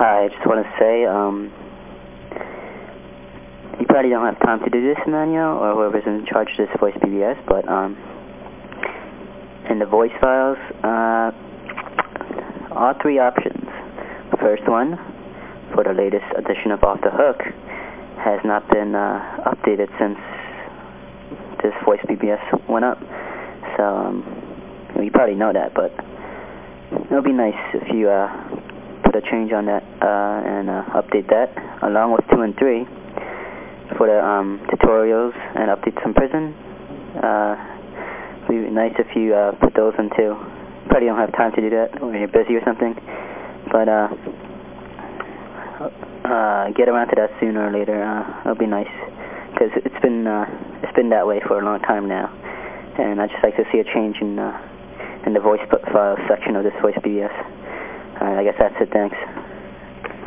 I just want to say, um, you probably don't have time to do this, Emmanuel, or whoever's in charge of this voice BBS, but um, in the voice files, uh, all three options. First one, for the latest edition of Off the Hook, has not been uh, updated since this voice BBS went up. So, um, you probably know that, but it would be nice if you uh, put a change on that uh, and uh, update that, along with 2 and 3 for the um, tutorials and updates on prison. Uh, it would be nice if you uh, put those in too. Probably don't have time to do that when you're busy or something, but uh, uh, get around to that sooner or later. Uh, it'll be nice because it's been uh, it's been that way for a long time now, and I'd just like to see a change in uh, in the voice file section of this voice BBS. Alright, I guess that's it. Thanks.